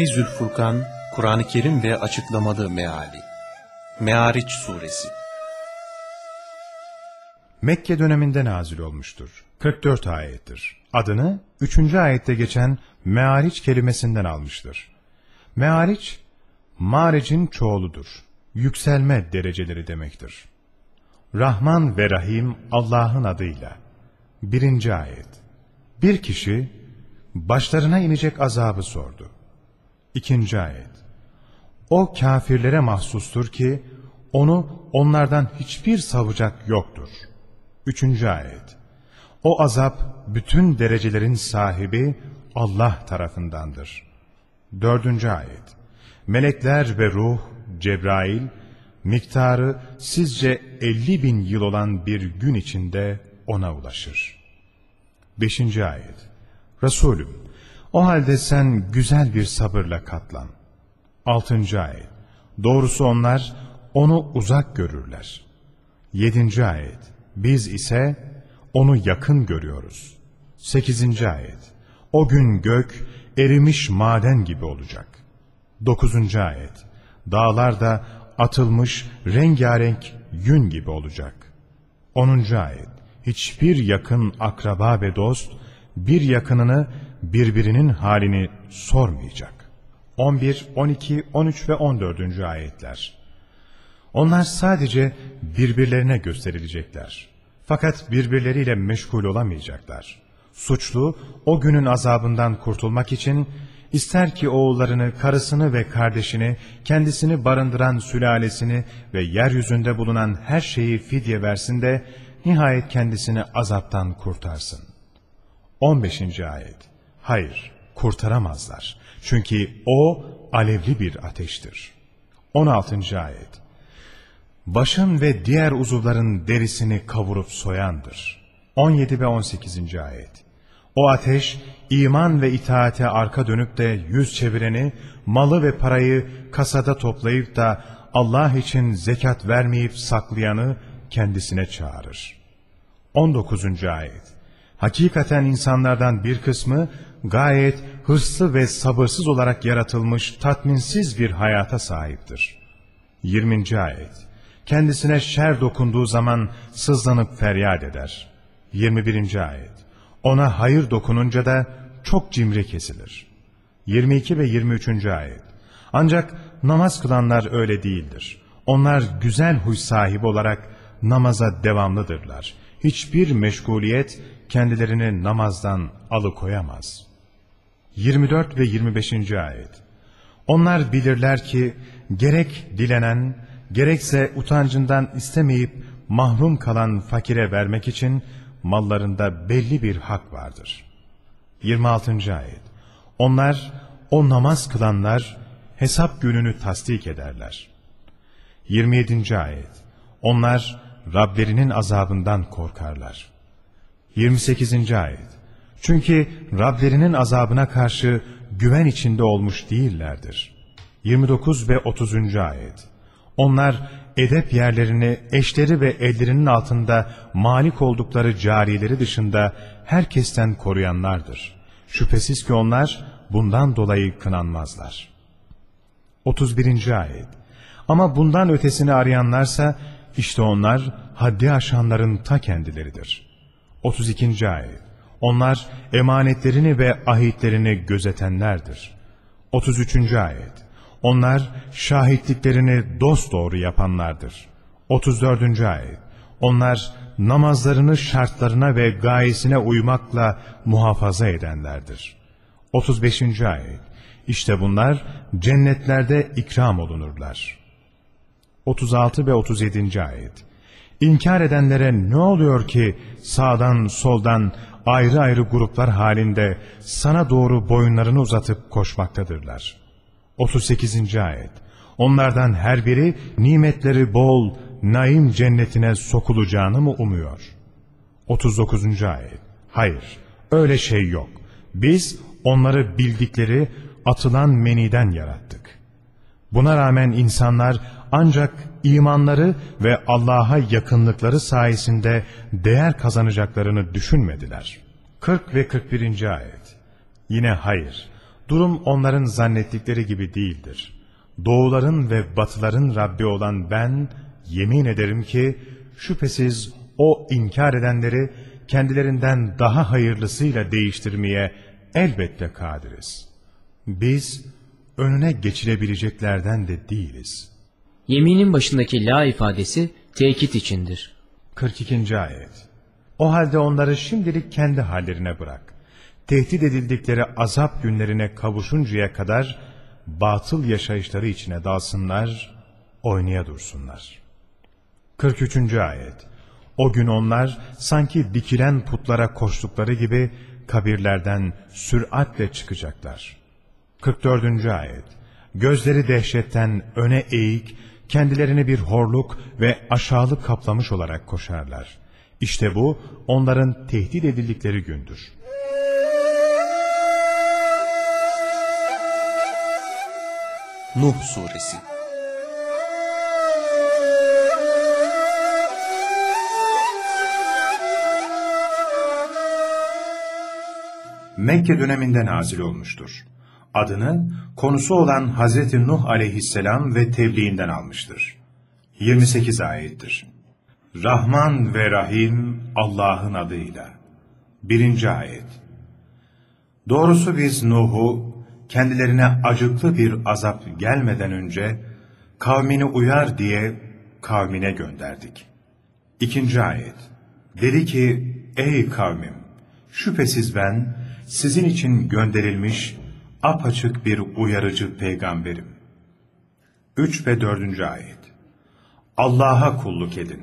Feyzül Furkan, Kur'an-ı Kerim ve Açıklamalı Meali Meariç Suresi Mekke döneminde nazil olmuştur. 44 ayettir. Adını 3. ayette geçen meariç kelimesinden almıştır. Meariç, maricin çoğuludur. Yükselme dereceleri demektir. Rahman ve Rahim Allah'ın adıyla. 1. ayet. Bir kişi başlarına inecek azabı sordu. 2. ayet. O kafirlere mahsustur ki onu onlardan hiçbir savucak yoktur. 3. ayet. O azap bütün derecelerin sahibi Allah tarafındandır. 4. ayet. Melekler ve ruh, Cebrail, miktarı sizce 50 bin yıl olan bir gün içinde ona ulaşır. 5. ayet. Resulüm, o halde sen güzel bir sabırla katlan. 6. ayet. Doğrusu onlar onu uzak görürler. 7. ayet. Biz ise onu yakın görüyoruz. 8. ayet. O gün gök erimiş maden gibi olacak. 9. ayet. Dağlar da atılmış rengarenk yün gibi olacak. 10. ayet. Hiçbir yakın akraba ve dost bir yakınını birbirinin halini sormayacak. 11, 12, 13 ve 14. ayetler. Onlar sadece birbirlerine gösterilecekler. Fakat birbirleriyle meşgul olamayacaklar. Suçlu o günün azabından kurtulmak için ister ki oğullarını, karısını ve kardeşini, kendisini barındıran sülalesini ve yeryüzünde bulunan her şeyi fidye versin de nihayet kendisini azaptan kurtarsın. 15. ayet Hayır, kurtaramazlar. Çünkü o alevli bir ateştir. 16. ayet Başın ve diğer uzuvların derisini kavurup soyandır. 17 ve 18. ayet O ateş, iman ve itaate arka dönüp de yüz çevireni, malı ve parayı kasada toplayıp da Allah için zekat vermeyip saklayanı kendisine çağırır. 19. ayet Hakikaten insanlardan bir kısmı gayet hırslı ve sabırsız olarak yaratılmış tatminsiz bir hayata sahiptir. 20. ayet Kendisine şer dokunduğu zaman sızlanıp feryat eder. 21. ayet Ona hayır dokununca da çok cimri kesilir. 22 ve 23. ayet Ancak namaz kılanlar öyle değildir. Onlar güzel huy sahibi olarak namaza devamlıdırlar. Hiçbir meşguliyet kendilerini namazdan alıkoyamaz. 24 ve 25. ayet Onlar bilirler ki gerek dilenen, gerekse utancından istemeyip mahrum kalan fakire vermek için mallarında belli bir hak vardır. 26. ayet Onlar, o namaz kılanlar hesap gününü tasdik ederler. 27. ayet Onlar Rablerinin azabından korkarlar. 28. ayet Çünkü Rablerinin azabına karşı güven içinde olmuş değillerdir. 29 ve 30. ayet Onlar edep yerlerini eşleri ve ellerinin altında malik oldukları carileri dışında herkesten koruyanlardır. Şüphesiz ki onlar bundan dolayı kınanmazlar. 31. ayet Ama bundan ötesini arayanlarsa işte onlar haddi aşanların ta kendileridir. 32. ayet Onlar emanetlerini ve ahitlerini gözetenlerdir. 33. ayet Onlar şahitliklerini dosdoğru yapanlardır. 34. ayet Onlar namazlarını şartlarına ve gayesine uymakla muhafaza edenlerdir. 35. ayet İşte bunlar cennetlerde ikram olunurlar. 36 ve 37. ayet İnkar edenlere ne oluyor ki sağdan soldan ayrı ayrı gruplar halinde sana doğru boyunlarını uzatıp koşmaktadırlar. 38. ayet Onlardan her biri nimetleri bol, naim cennetine sokulacağını mı umuyor? 39. ayet Hayır, öyle şey yok. Biz onları bildikleri atılan meniden yarattık. Buna rağmen insanlar ancak imanları ve Allah'a yakınlıkları sayesinde değer kazanacaklarını düşünmediler. 40 ve 41. ayet Yine hayır, Durum onların zannettikleri gibi değildir. Doğuların ve batıların Rabbi olan ben, yemin ederim ki, şüphesiz o inkar edenleri kendilerinden daha hayırlısıyla değiştirmeye elbette kadiriz. Biz, önüne geçilebileceklerden de değiliz. Yeminin başındaki la ifadesi tekit içindir. 42. Ayet O halde onları şimdilik kendi hallerine bırak. Tehdit edildikleri azap günlerine kavuşuncaya kadar batıl yaşayışları içine dalsınlar, oynaya dursunlar. 43. Ayet O gün onlar sanki dikilen putlara koştukları gibi kabirlerden süratle çıkacaklar. 44. Ayet Gözleri dehşetten öne eğik, kendilerini bir horluk ve aşağılık kaplamış olarak koşarlar. İşte bu onların tehdit edildikleri gündür. Nuh Suresi Mekke döneminde nazil olmuştur. Adını konusu olan Hazreti Nuh aleyhisselam ve tebliğinden almıştır. 28 ayettir. Rahman ve Rahim Allah'ın adıyla. 1. ayet. Doğrusu biz Nuh'u kendilerine acıklı bir azap gelmeden önce kavmini uyar diye kavmine gönderdik. 2. ayet. Dedi ki, ey kavmim, şüphesiz ben sizin için gönderilmiş apaçık bir uyarıcı peygamberim. 3 ve 4. ayet. Allah'a kulluk edin.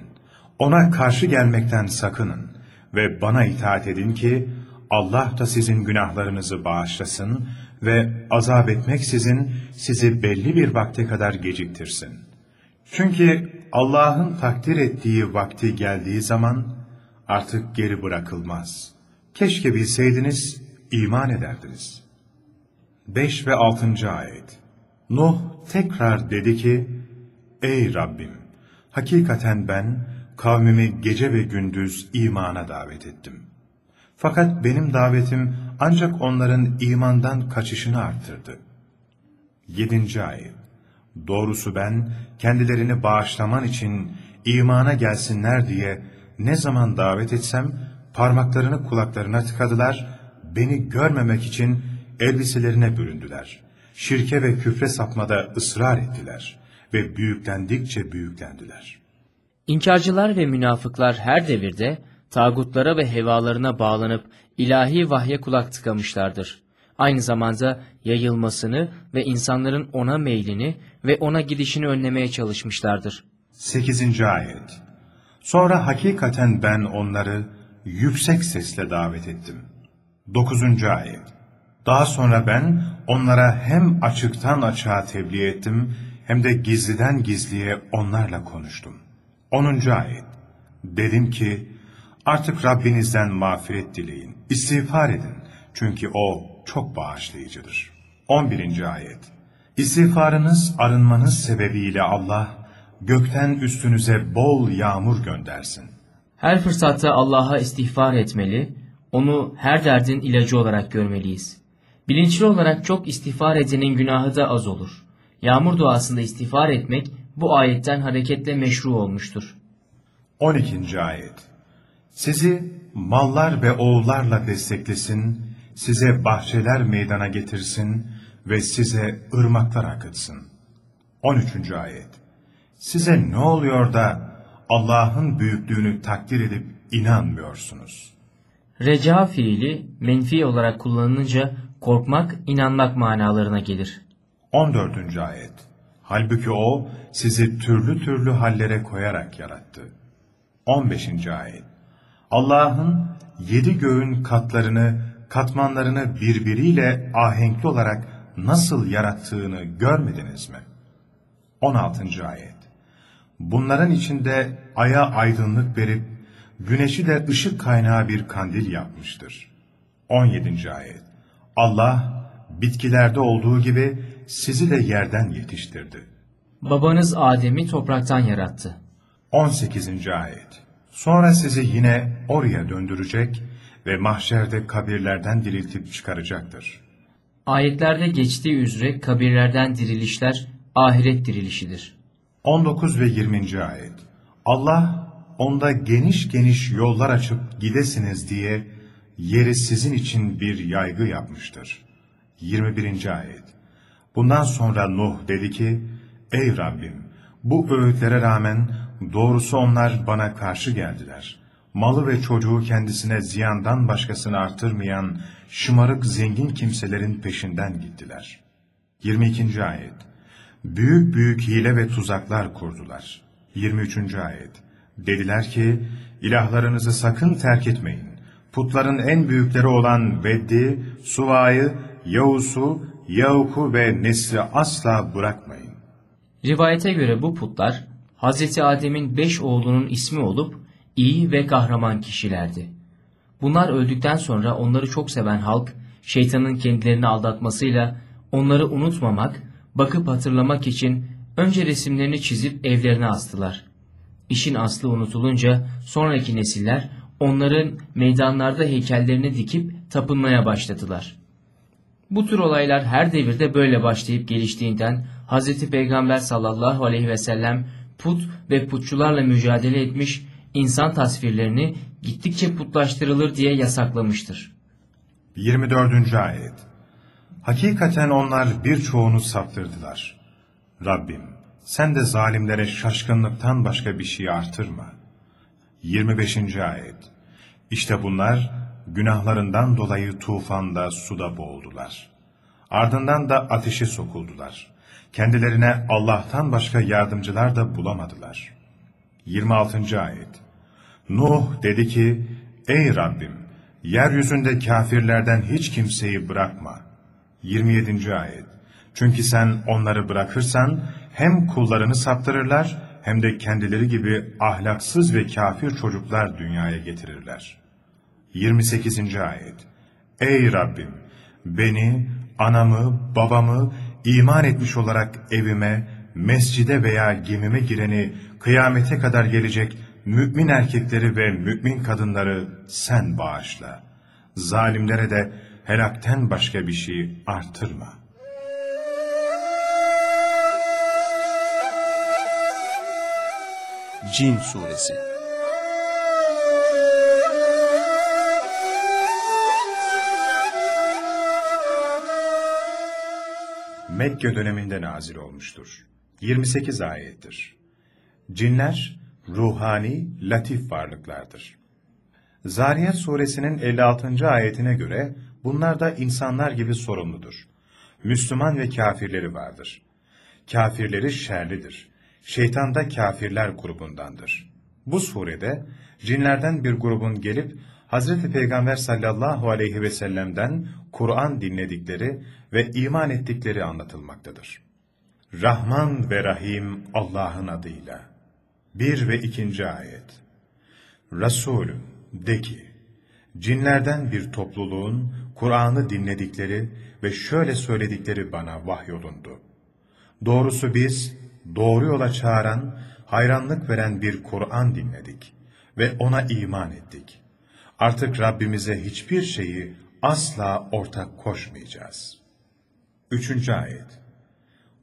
Ona karşı gelmekten sakının ve bana itaat edin ki Allah da sizin günahlarınızı bağışlasın ve azap etmeksizin sizi belli bir vakte kadar geciktirsin. Çünkü Allah'ın takdir ettiği vakti geldiği zaman artık geri bırakılmaz. Keşke bilseydiniz iman ederdiniz. 5 ve 6. ayet Nuh tekrar dedi ki, Ey Rabbim! Hakikaten ben kavmimi gece ve gündüz imana davet ettim. Fakat benim davetim ancak onların imandan kaçışını arttırdı. 7. ayet Doğrusu ben kendilerini bağışlaman için imana gelsinler diye ne zaman davet etsem parmaklarını kulaklarına tıkadılar, beni görmemek için elbiselerine büründüler. Şirke ve küfre sapmada ısrar ettiler ve büyüklendikçe büyüklendiler. İnkarcılar ve münafıklar her devirde tağutlara ve hevalarına bağlanıp ilahi vahye kulak tıkamışlardır. Aynı zamanda yayılmasını ve insanların ona meylini ve ona gidişini önlemeye çalışmışlardır. 8. ayet Sonra hakikaten ben onları yüksek sesle davet ettim. 9. ayet Daha sonra ben onlara hem açıktan açığa tebliğ ettim hem de gizliden gizliye onlarla konuştum. 10. ayet Dedim ki artık Rabbinizden mağfiret dileyin, istiğfar edin çünkü O çok bağışlayıcıdır. 11. ayet İstiğfarınız, arınmanız sebebiyle Allah gökten üstünüze bol yağmur göndersin. Her fırsatta Allah'a istiğfar etmeli, onu her derdin ilacı olarak görmeliyiz. Bilinçli olarak çok istiğfar edenin günahı da az olur. Yağmur duasında istiğfar etmek bu ayetten hareketle meşru olmuştur. 12. ayet Sizi mallar ve oğullarla desteklesin, size bahçeler meydana getirsin ve size ırmaklar akıtsın. 13. ayet Size ne oluyor da Allah'ın büyüklüğünü takdir edip inanmıyorsunuz? Reca fiili menfi olarak kullanılınca korkmak, inanmak manalarına gelir. 14. ayet Halbuki O sizi türlü türlü hallere koyarak yarattı. 15. ayet Allah'ın yedi göğün katlarını, katmanlarını birbiriyle ahenkli olarak nasıl yarattığını görmediniz mi? 16. ayet Bunların içinde aya aydınlık verip, güneşi de ışık kaynağı bir kandil yapmıştır. 17. ayet Allah, bitkilerde olduğu gibi sizi de yerden yetiştirdi. Babanız Adem'i topraktan yarattı. 18. ayet Sonra sizi yine oraya döndürecek ve mahşerde kabirlerden diriltip çıkaracaktır. Ayetlerde geçtiği üzere kabirlerden dirilişler ahiret dirilişidir. 19 ve 20. ayet. Allah onda geniş geniş yollar açıp gidesiniz diye yeri sizin için bir yaygı yapmıştır. 21. ayet. Bundan sonra Nuh dedi ki, Ey Rabbim, bu öğütlere rağmen doğrusu onlar bana karşı geldiler. Malı ve çocuğu kendisine ziyandan başkasını artırmayan şımarık zengin kimselerin peşinden gittiler. 22. ayet. Büyük büyük hile ve tuzaklar kurdular. 23. ayet. Dediler ki, ilahlarınızı sakın terk etmeyin. Putların en büyükleri olan Veddi, Suva'yı, Yavuz'u, Yavuk'u ve Nesri asla bırakmayın. Rivayete göre bu putlar Hz. Adem'in beş oğlunun ismi olup iyi ve kahraman kişilerdi. Bunlar öldükten sonra onları çok seven halk şeytanın kendilerini aldatmasıyla onları unutmamak, bakıp hatırlamak için önce resimlerini çizip evlerine astılar. İşin aslı unutulunca sonraki nesiller onların meydanlarda heykellerini dikip tapınmaya başladılar. Bu tür olaylar her devirde böyle başlayıp geliştiğinden Hz. Peygamber sallallahu aleyhi ve sellem put ve putçularla mücadele etmiş, insan tasvirlerini gittikçe putlaştırılır diye yasaklamıştır. 24. ayet. Hakikaten onlar birçoğunu saptırdılar. Rabbim, sen de zalimlere şaşkınlıktan başka bir şey artırma. 25. ayet. İşte bunlar günahlarından dolayı tufanda suda boğuldular. Ardından da ateşe sokuldular. Kendilerine Allah'tan başka yardımcılar da bulamadılar. 26. ayet. Nuh dedi ki, Ey Rabbim, yeryüzünde kafirlerden hiç kimseyi bırakma. 27. ayet. Çünkü sen onları bırakırsan hem kullarını saptırırlar hem de kendileri gibi ahlaksız ve kafir çocuklar dünyaya getirirler. 28. ayet. Ey Rabbim! Beni, anamı, babamı iman etmiş olarak evime, mescide veya gemime gireni kıyamete kadar gelecek mümin erkekleri ve mümin kadınları sen bağışla. Zalimlere de helakten başka bir şey artırma. Cin Suresi Mekke döneminde nazil olmuştur. 28 ayettir. Cinler, ruhani, latif varlıklardır. Zariyat suresinin 56. ayetine göre bunlar da insanlar gibi sorumludur. Müslüman ve kafirleri vardır. Kafirleri şerlidir. Şeytan da kafirler grubundandır. Bu surede cinlerden bir grubun gelip Hazreti Peygamber sallallahu aleyhi ve sellem'den Kur'an dinledikleri ve iman ettikleri anlatılmaktadır. Rahman ve Rahim Allah'ın adıyla. 1 ve 2. ayet. Resulüm de ki, cinlerden bir topluluğun Kur'an'ı dinledikleri ve şöyle söyledikleri bana vahyolundu. Doğrusu biz doğru yola çağıran, hayranlık veren bir Kur'an dinledik ve ona iman ettik. Artık Rabbimize hiçbir şeyi asla ortak koşmayacağız. Üçüncü ayet.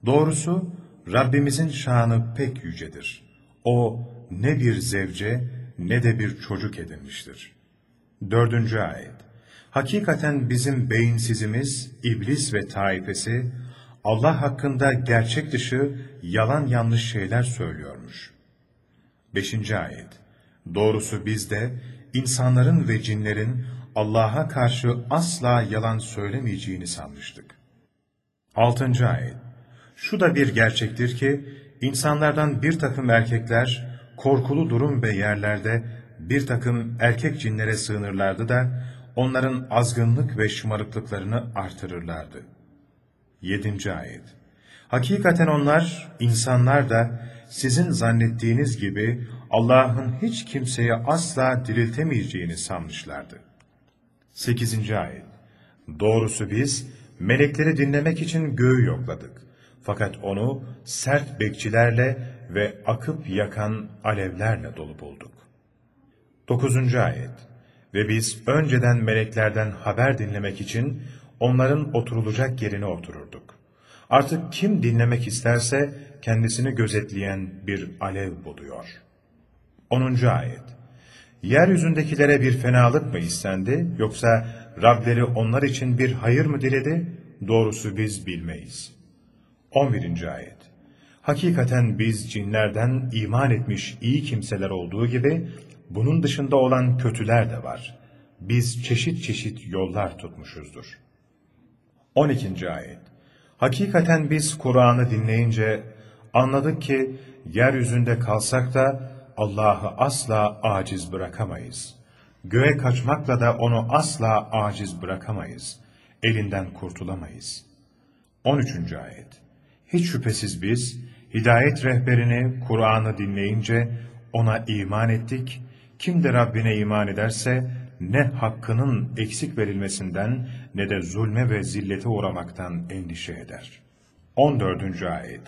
Doğrusu Rabbimizin şanı pek yücedir. O ne bir zevce ne de bir çocuk edinmiştir. Dördüncü ayet. Hakikaten bizim beyinsizimiz, iblis ve taifesi, Allah hakkında gerçek dışı yalan yanlış şeyler söylüyormuş. Beşinci ayet. Doğrusu biz de insanların ve cinlerin Allah'a karşı asla yalan söylemeyeceğini sanmıştık. Altıncı ayet. Şu da bir gerçektir ki, insanlardan bir takım erkekler, korkulu durum ve yerlerde bir takım erkek cinlere sığınırlardı da, onların azgınlık ve şımarıklıklarını artırırlardı. Yedinci ayet. Hakikaten onlar, insanlar da sizin zannettiğiniz gibi Allah'ın hiç kimseye asla diriltemeyeceğini sanmışlardı. 8. ayet Doğrusu biz melekleri dinlemek için göğü yokladık. Fakat onu sert bekçilerle ve akıp yakan alevlerle dolu bulduk. 9. ayet Ve biz önceden meleklerden haber dinlemek için onların oturulacak yerine otururduk. Artık kim dinlemek isterse kendisini gözetleyen bir alev buluyor. 10. Ayet Yeryüzündekilere bir fenalık mı istendi, yoksa Rableri onlar için bir hayır mı diledi? Doğrusu biz bilmeyiz. 11. Ayet Hakikaten biz cinlerden iman etmiş iyi kimseler olduğu gibi, bunun dışında olan kötüler de var. Biz çeşit çeşit yollar tutmuşuzdur. 12. Ayet Hakikaten biz Kur'an'ı dinleyince anladık ki yeryüzünde kalsak da Allah'ı asla aciz bırakamayız. Göğe kaçmakla da onu asla aciz bırakamayız. Elinden kurtulamayız. 13. Ayet Hiç şüphesiz biz hidayet rehberini Kur'an'ı dinleyince ona iman ettik. Kim de Rabbine iman ederse ne hakkının eksik verilmesinden ne de zulme ve zillete uğramaktan endişe eder. 14. Ayet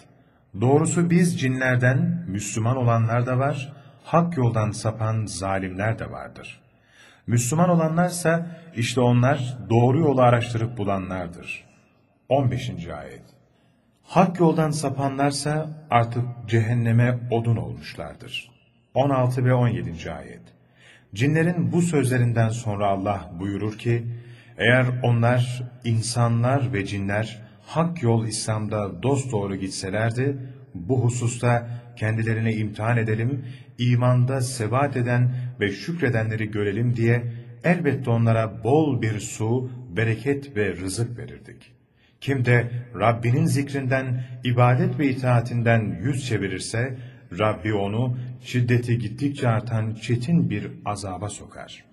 Doğrusu biz cinlerden Müslüman olanlar da var, hak yoldan sapan zalimler de vardır. Müslüman olanlarsa işte onlar doğru yolu araştırıp bulanlardır. 15. Ayet Hak yoldan sapanlarsa artık cehenneme odun olmuşlardır. 16 ve 17. Ayet Cinlerin bu sözlerinden sonra Allah buyurur ki, eğer onlar, insanlar ve cinler hak yol İslam'da dosdoğru gitselerdi, bu hususta kendilerine imtihan edelim, imanda sebat eden ve şükredenleri görelim diye elbette onlara bol bir su, bereket ve rızık verirdik. Kim de Rabbinin zikrinden, ibadet ve itaatinden yüz çevirirse, Rabbi onu şiddeti gittikçe artan çetin bir azaba sokar.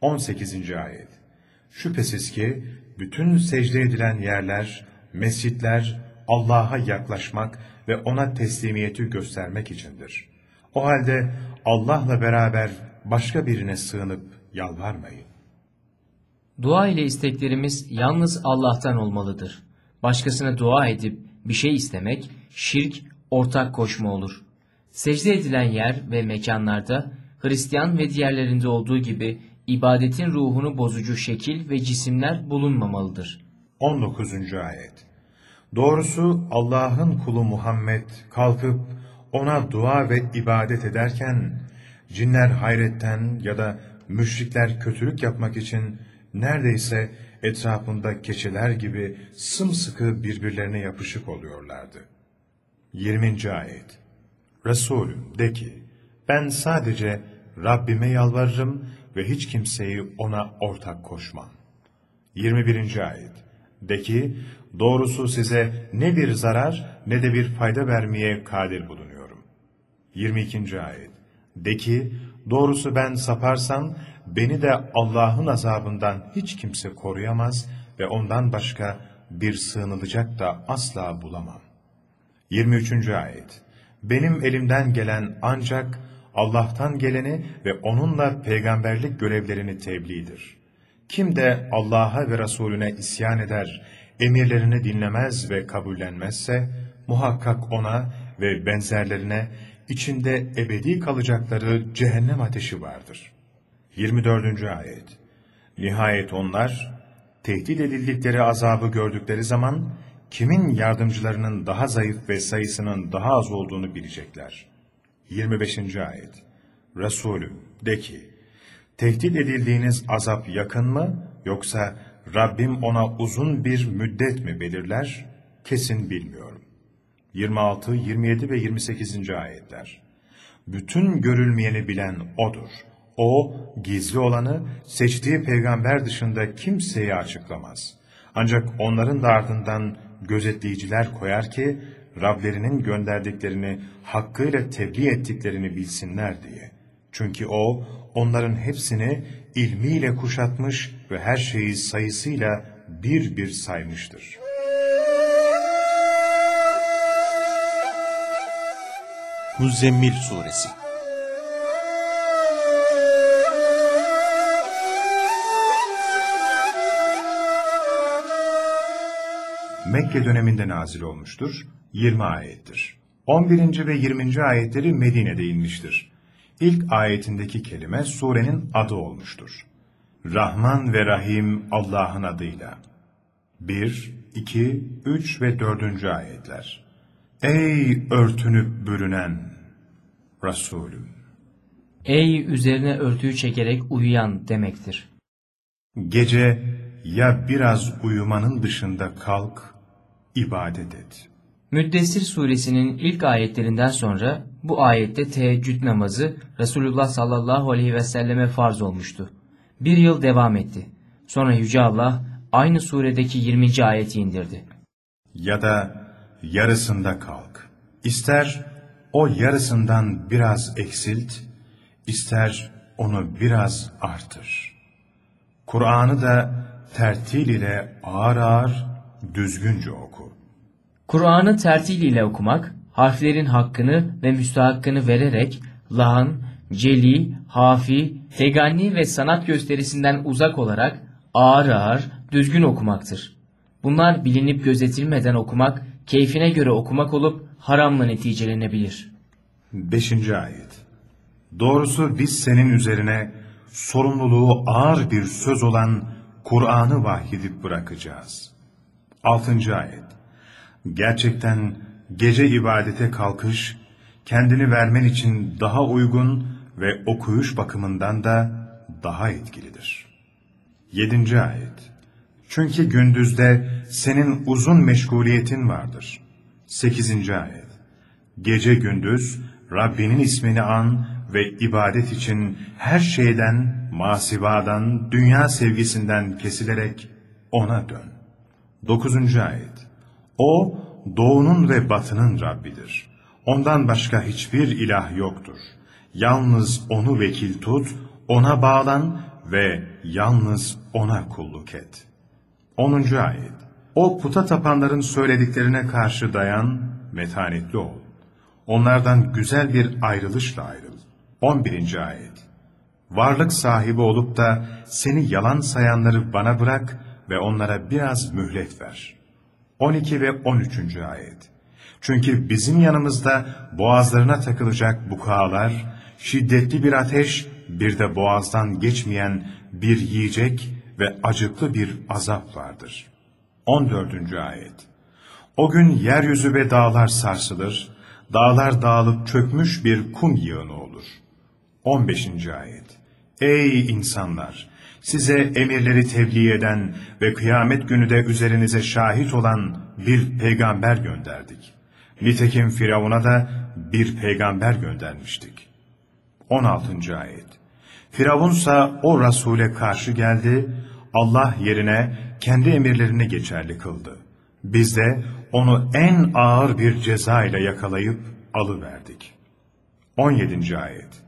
18. Ayet Şüphesiz ki bütün secde edilen yerler, mescitler Allah'a yaklaşmak ve ona teslimiyeti göstermek içindir. O halde Allah'la beraber başka birine sığınıp yalvarmayın. Dua ile isteklerimiz yalnız Allah'tan olmalıdır. Başkasına dua edip bir şey istemek, şirk, ortak koşma olur. Secde edilen yer ve mekanlarda, Hristiyan ve diğerlerinde olduğu gibi ibadetin ruhunu bozucu şekil ve cisimler bulunmamalıdır. 19. Ayet Doğrusu Allah'ın kulu Muhammed kalkıp ona dua ve ibadet ederken, cinler hayretten ya da müşrikler kötülük yapmak için neredeyse etrafında keçiler gibi sımsıkı birbirlerine yapışık oluyorlardı. 20. Ayet Resulüm de ki, ben sadece Rabbime yalvarırım ve hiç kimseyi ona ortak koşmam. 21. Ayet De ki, doğrusu size ne bir zarar ne de bir fayda vermeye kadir bulunuyorum. 22. Ayet De ki, doğrusu ben saparsam beni de Allah'ın azabından hiç kimse koruyamaz ve ondan başka bir sığınılacak da asla bulamam. 23. Ayet Benim elimden gelen ancak Allah'tan geleni ve onunla peygamberlik görevlerini tebliğdir. Kim de Allah'a ve Resulüne isyan eder, emirlerini dinlemez ve kabullenmezse, muhakkak ona ve benzerlerine içinde ebedi kalacakları cehennem ateşi vardır. 24. Ayet Nihayet onlar, tehdit edildikleri azabı gördükleri zaman, kimin yardımcılarının daha zayıf ve sayısının daha az olduğunu bilecekler. 25. Ayet Resulüm de ki, tehdit edildiğiniz azap yakın mı, yoksa Rabbim ona uzun bir müddet mi belirler? Kesin bilmiyorum. 26, 27 ve 28. ayetler. Bütün görülmeyeni bilen O'dur. O, gizli olanı seçtiği peygamber dışında kimseye açıklamaz. Ancak onların da ardından gözetleyiciler koyar ki, Rablerinin gönderdiklerini hakkıyla tebliğ ettiklerini bilsinler diye. Çünkü O, onların hepsini ilmiyle kuşatmış ve her şeyi sayısıyla bir bir saymıştır. Muzzemmil Suresi Mekke döneminde nazil olmuştur. 20 ayettir. 11. ve 20. ayetleri Medine'de inmiştir. İlk ayetindeki kelime surenin adı olmuştur. Rahman ve Rahim Allah'ın adıyla. 1, 2, 3 ve 4. ayetler. Ey örtünüp bürünen Resulüm! Ey üzerine örtüyü çekerek uyuyan demektir. Gece ya biraz uyumanın dışında kalk, ibadet et. Müddessir suresinin ilk ayetlerinden sonra bu ayette teheccüd namazı Resulullah sallallahu aleyhi ve selleme farz olmuştu. Bir yıl devam etti. Sonra Yüce Allah aynı suredeki 20. ayeti indirdi. Ya da yarısında kalk. İster o yarısından biraz eksilt, ister onu biraz artır. Kur'an'ı da tertil ile ağır ağır düzgünce oku. Kur'an'ı tertil ile okumak, harflerin hakkını ve müstahakkını vererek lahan, celi, hafi, teganni ve sanat gösterisinden uzak olarak ağır ağır düzgün okumaktır. Bunlar bilinip gözetilmeden okumak, keyfine göre okumak olup haramla neticelenebilir. 5. ayet Doğrusu biz senin üzerine sorumluluğu ağır bir söz olan Kur'an'ı vahyedip bırakacağız. 6. ayet Gerçekten gece ibadete kalkış, kendini vermen için daha uygun ve okuyuş bakımından da daha etkilidir. 7. ayet Çünkü gündüzde senin uzun meşguliyetin vardır. 8. ayet Gece gündüz Rabbinin ismini an ve ibadet için her şeyden, masivadan, dünya sevgisinden kesilerek ona dön. 9. ayet O doğunun ve batının Rabbidir. Ondan başka hiçbir ilah yoktur. Yalnız onu vekil tut, ona bağlan ve yalnız ona kulluk et. 10. ayet O puta tapanların söylediklerine karşı dayan, metanetli ol. Onlardan güzel bir ayrılışla ayrıl. 11. ayet Varlık sahibi olup da seni yalan sayanları bana bırak ve onlara biraz mühlet ver. 12 ve 13. ayet Çünkü bizim yanımızda boğazlarına takılacak bukağalar, şiddetli bir ateş, bir de boğazdan geçmeyen bir yiyecek ve acıklı bir azap vardır. 14. ayet O gün yeryüzü ve dağlar sarsılır, dağlar dağılıp çökmüş bir kum yığını olur. 15. ayet Ey insanlar! Size emirleri tebliğ eden ve kıyamet günü de üzerinize şahit olan bir peygamber gönderdik. Nitekim Firavun'a da bir peygamber göndermiştik. 16. ayet Firavunsa o Resul'e karşı geldi, Allah yerine kendi emirlerini geçerli kıldı. Biz de onu en ağır bir ceza ile yakalayıp alıverdik. 17. ayet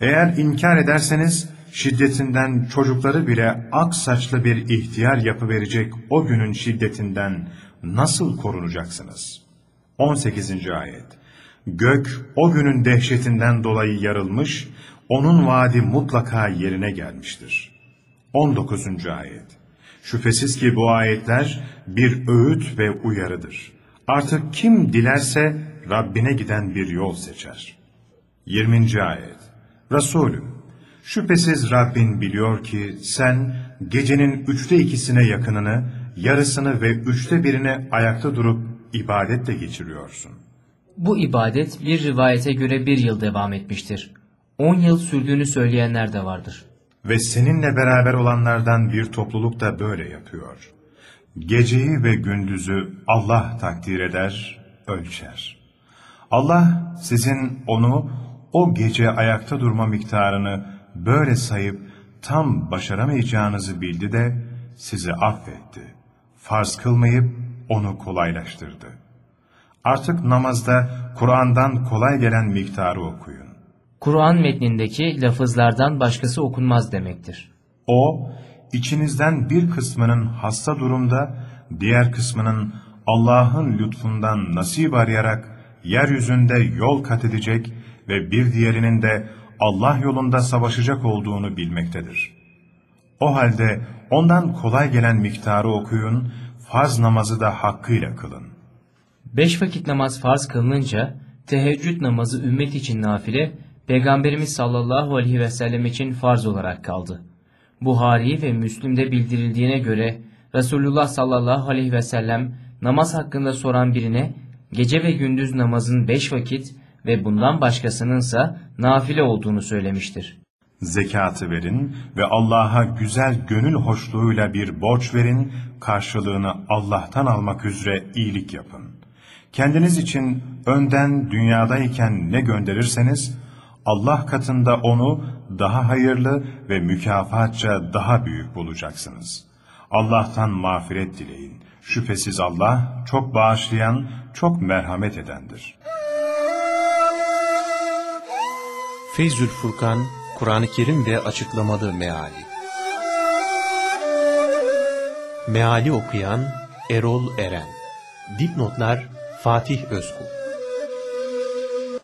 Eğer inkar ederseniz şiddetinden çocukları bile ak saçlı bir ihtiyar yapıverecek o günün şiddetinden nasıl korunacaksınız? 18. ayet Gök o günün dehşetinden dolayı yarılmış, onun vaadi mutlaka yerine gelmiştir. 19. ayet Şüphesiz ki bu ayetler bir öğüt ve uyarıdır. Artık kim dilerse Rabbine giden bir yol seçer. 20. ayet Resulüm, şüphesiz Rabbin biliyor ki sen gecenin üçte ikisine yakınını, yarısını ve üçte birini ayakta durup ibadetle geçiriyorsun. Bu ibadet bir rivayete göre bir yıl devam etmiştir. 10 yıl sürdüğünü söyleyenler de vardır. Ve seninle beraber olanlardan bir topluluk da böyle yapıyor. Geceyi ve gündüzü Allah takdir eder, ölçer. Allah sizin onu o gece ayakta durma miktarını böyle sayıp tam başaramayacağınızı bildi de sizi affetti. Farz kılmayıp onu kolaylaştırdı. Artık namazda Kur'an'dan kolay gelen miktarı okuyun. Kur'an metnindeki lafızlardan başkası okunmaz demektir. O, içinizden bir kısmının hasta durumda, diğer kısmının Allah'ın lütfundan nasip arayarak yeryüzünde yol kat edecek ve bir diğerinin de Allah yolunda savaşacak olduğunu bilmektedir. O halde ondan kolay gelen miktarı okuyun, farz namazı da hakkıyla kılın. Beş vakit namaz farz kılınınca teheccüd namazı ümmet için nafile, Peygamberimiz sallallahu aleyhi ve sellem için farz olarak kaldı. Buhari ve Müslim'de bildirildiğine göre Resulullah sallallahu aleyhi ve sellem namaz hakkında soran birine gece ve gündüz namazın beş vakit ve bundan başkasınınsa nafile olduğunu söylemiştir. Zekatı verin ve Allah'a güzel gönül hoşluğuyla bir borç verin, karşılığını Allah'tan almak üzere iyilik yapın. Kendiniz için önden dünyadayken ne gönderirseniz, Allah katında onu daha hayırlı ve mükafatça daha büyük bulacaksınız. Allah'tan mağfiret dileyin. Şüphesiz Allah çok bağışlayan, çok merhamet edendir. Feyzül Furkan, Kur'an-ı Kerim ve açıklamalı meali. Meali okuyan Erol Eren. Dipnotlar Fatih Özkul.